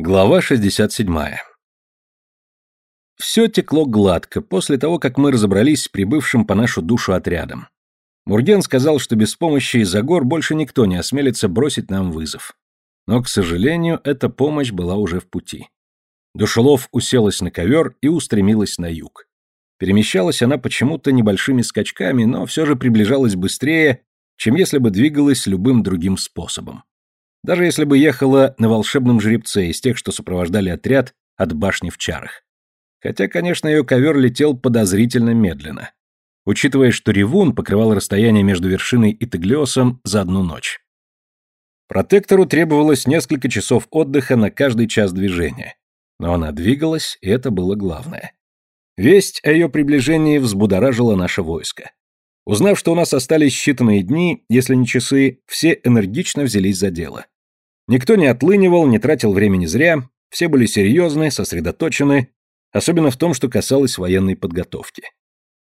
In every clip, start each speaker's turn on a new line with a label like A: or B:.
A: Глава 67. Все текло гладко после того, как мы разобрались с прибывшим по нашу душу отрядом. Мурген сказал, что без помощи из-за гор больше никто не осмелится бросить нам вызов. Но, к сожалению, эта помощь была уже в пути. Душелов уселась на ковер и устремилась на юг. Перемещалась она почему-то небольшими скачками, но все же приближалась быстрее, чем если бы двигалась любым другим способом. Даже если бы ехала на волшебном жеребце из тех, что сопровождали отряд от башни в чарах. Хотя, конечно, ее ковер летел подозрительно медленно. Учитывая, что ревун покрывал расстояние между вершиной и Теглиосом за одну ночь. Протектору требовалось несколько часов отдыха на каждый час движения. Но она двигалась, и это было главное. Весть о ее приближении взбудоражила наше войско. Узнав, что у нас остались считанные дни, если не часы, все энергично взялись за дело. Никто не отлынивал, не тратил времени зря, все были серьезны, сосредоточены, особенно в том, что касалось военной подготовки.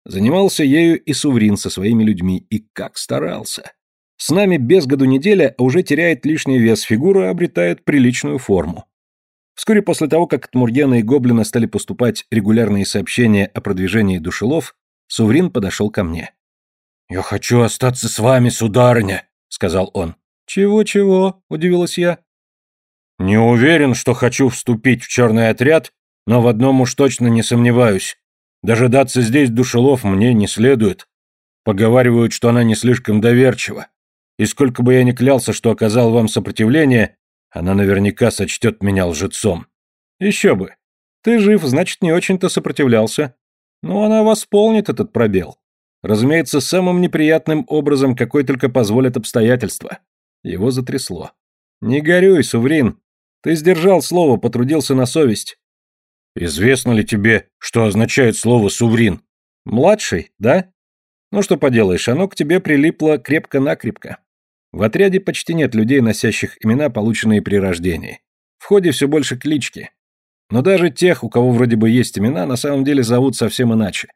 A: Занимался ею и Суврин со своими людьми, и как старался. С нами без году неделя, а уже теряет лишний вес, фигура обретает приличную форму. Вскоре после того, как от Мургена и Гоблина стали поступать регулярные сообщения о продвижении душелов, Суврин подошел ко мне. «Я хочу остаться с вами, сударыня», — сказал он. «Чего-чего?» — удивилась я. «Не уверен, что хочу вступить в черный отряд, но в одном уж точно не сомневаюсь. Дожидаться здесь душелов мне не следует. Поговаривают, что она не слишком доверчива. И сколько бы я ни клялся, что оказал вам сопротивление, она наверняка сочтет меня лжецом. Еще бы. Ты жив, значит, не очень-то сопротивлялся. Но она восполнит этот пробел. Разумеется, самым неприятным образом, какой только позволят обстоятельства. Его затрясло. «Не горюй, Суврин. Ты сдержал слово, потрудился на совесть». «Известно ли тебе, что означает слово «суврин»?» «Младший, да? Ну что поделаешь, оно к тебе прилипло крепко-накрепко. В отряде почти нет людей, носящих имена, полученные при рождении. В ходе все больше клички. Но даже тех, у кого вроде бы есть имена, на самом деле зовут совсем иначе.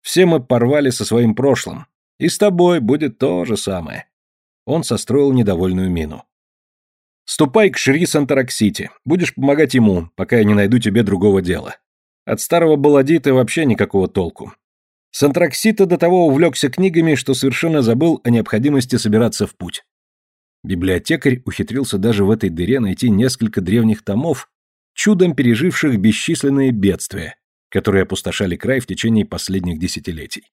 A: Все мы порвали со своим прошлым. И с тобой будет то же самое. Он состроил недовольную мину. Ступай к Шри Сантараксити. Будешь помогать ему, пока я не найду тебе другого дела. От старого баладита вообще никакого толку. Сантраксита до того увлекся книгами, что совершенно забыл о необходимости собираться в путь. Библиотекарь ухитрился даже в этой дыре найти несколько древних томов, чудом переживших бесчисленные бедствия, которые опустошали край в течение последних десятилетий.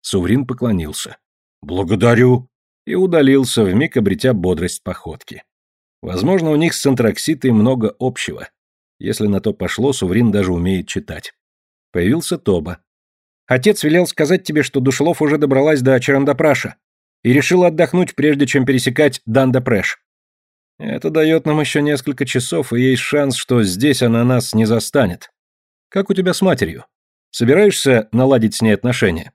A: Суврин поклонился. «Благодарю!» и удалился, вмиг обретя бодрость походки. Возможно, у них с антракситой много общего. Если на то пошло, Суврин даже умеет читать. Появился Тоба. «Отец велел сказать тебе, что Душелов уже добралась до Чарандапраша и решила отдохнуть, прежде чем пересекать Дандапреш. Это дает нам еще несколько часов, и есть шанс, что здесь она нас не застанет. Как у тебя с матерью? Собираешься наладить с ней отношения?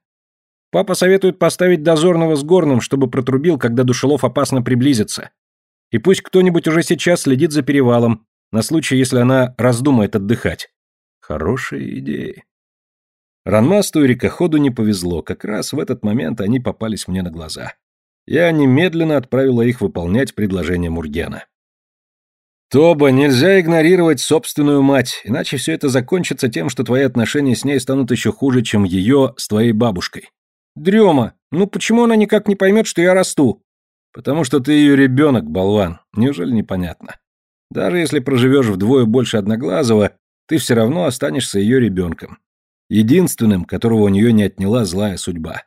A: Папа советует поставить дозорного с горным, чтобы протрубил, когда Душелов опасно приблизится. И пусть кто-нибудь уже сейчас следит за перевалом, на случай, если она раздумает отдыхать. Хорошая идея. Ранмасту и рекоходу не повезло, как раз в этот момент они попались мне на глаза. Я немедленно отправила их выполнять предложение Мургена. Тоба, нельзя игнорировать собственную мать, иначе все это закончится тем, что твои отношения с ней станут еще хуже, чем ее с твоей бабушкой. Дрема, ну почему она никак не поймет, что я расту? Потому что ты ее ребенок, болван. Неужели непонятно? Даже если проживешь вдвое больше Одноглазого, ты все равно останешься ее ребенком. Единственным, которого у нее не отняла злая судьба.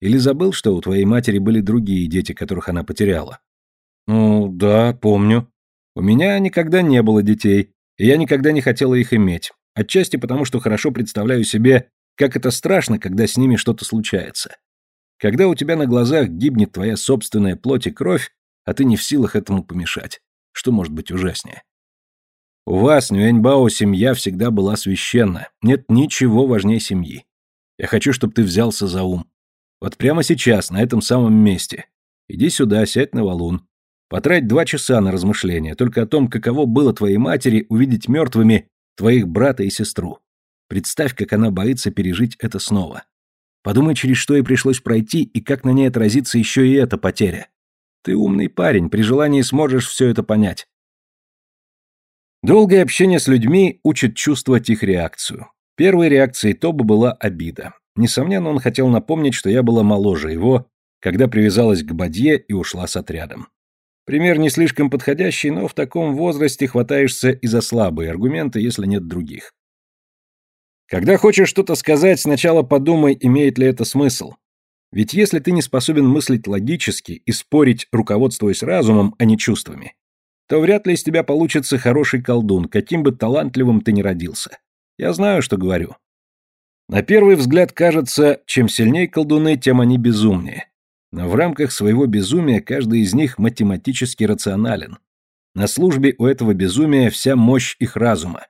A: Или забыл, что у твоей матери были другие дети, которых она потеряла? Ну, да, помню. У меня никогда не было детей, и я никогда не хотела их иметь. Отчасти потому, что хорошо представляю себе, как это страшно, когда с ними что-то случается. Когда у тебя на глазах гибнет твоя собственная плоть и кровь, а ты не в силах этому помешать. Что может быть ужаснее? У вас, Нюэньбао, семья всегда была священна. Нет ничего важнее семьи. Я хочу, чтобы ты взялся за ум. Вот прямо сейчас, на этом самом месте. Иди сюда, сядь на валун. Потрать два часа на размышления только о том, каково было твоей матери увидеть мертвыми твоих брата и сестру. Представь, как она боится пережить это снова. Подумай, через что ей пришлось пройти и как на ней отразится еще и эта потеря. Ты умный парень, при желании сможешь все это понять. Долгое общение с людьми учит чувствовать их реакцию. Первой реакцией Тоба была обида. Несомненно, он хотел напомнить, что я была моложе его, когда привязалась к бадье и ушла с отрядом. Пример не слишком подходящий, но в таком возрасте хватаешься и за слабые аргументы, если нет других. Когда хочешь что-то сказать, сначала подумай, имеет ли это смысл. Ведь если ты не способен мыслить логически и спорить, руководствуясь разумом, а не чувствами, то вряд ли из тебя получится хороший колдун, каким бы талантливым ты ни родился. Я знаю, что говорю. На первый взгляд кажется, чем сильнее колдуны, тем они безумнее. Но в рамках своего безумия каждый из них математически рационален. На службе у этого безумия вся мощь их разума.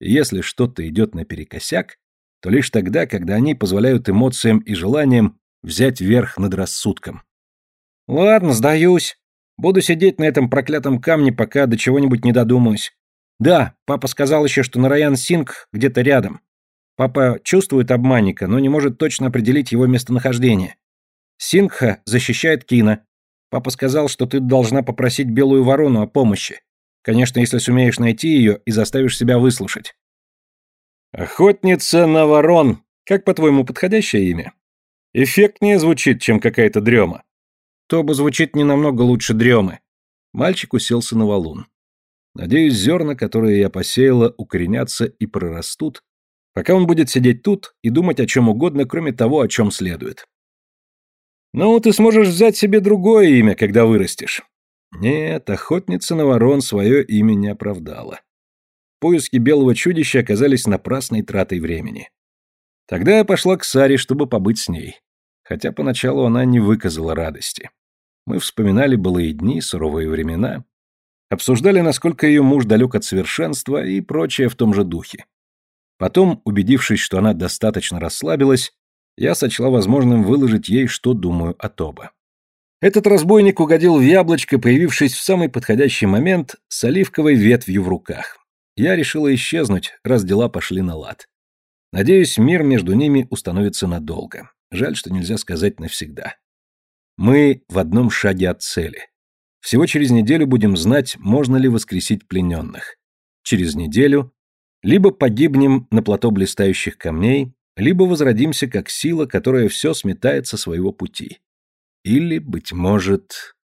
A: И если что-то идет наперекосяк, то лишь тогда, когда они позволяют эмоциям и желаниям взять верх над рассудком. «Ладно, сдаюсь. Буду сидеть на этом проклятом камне, пока до чего-нибудь не додумаюсь. Да, папа сказал еще, что Нараян Синг где-то рядом. Папа чувствует обманника, но не может точно определить его местонахождение. Сингха защищает Кина. Папа сказал, что ты должна попросить Белую Ворону о помощи. Конечно, если сумеешь найти ее и заставишь себя выслушать. Охотница на ворон. Как, по-твоему, подходящее имя? Эффектнее звучит, чем какая-то дрема. То бы звучит не намного лучше дремы. Мальчик уселся на валун. Надеюсь, зерна, которые я посеяла, укоренятся и прорастут, пока он будет сидеть тут и думать о чем угодно, кроме того, о чем следует. Ну, ты сможешь взять себе другое имя, когда вырастешь. Нет, охотница на ворон свое имя не оправдала. Поиски белого чудища оказались напрасной тратой времени. Тогда я пошла к Саре, чтобы побыть с ней. Хотя поначалу она не выказала радости. Мы вспоминали былые дни, суровые времена, обсуждали, насколько ее муж далек от совершенства и прочее в том же духе. Потом, убедившись, что она достаточно расслабилась, я сочла возможным выложить ей, что думаю о Тоба. Этот разбойник угодил в яблочко, появившись в самый подходящий момент с оливковой ветвью в руках. Я решила исчезнуть, раз дела пошли на лад. Надеюсь, мир между ними установится надолго. Жаль, что нельзя сказать навсегда. Мы в одном шаге от цели. Всего через неделю будем знать, можно ли воскресить плененных. Через неделю либо погибнем на плато блистающих камней, либо возродимся как сила, которая все сметает со своего пути. Или, быть может,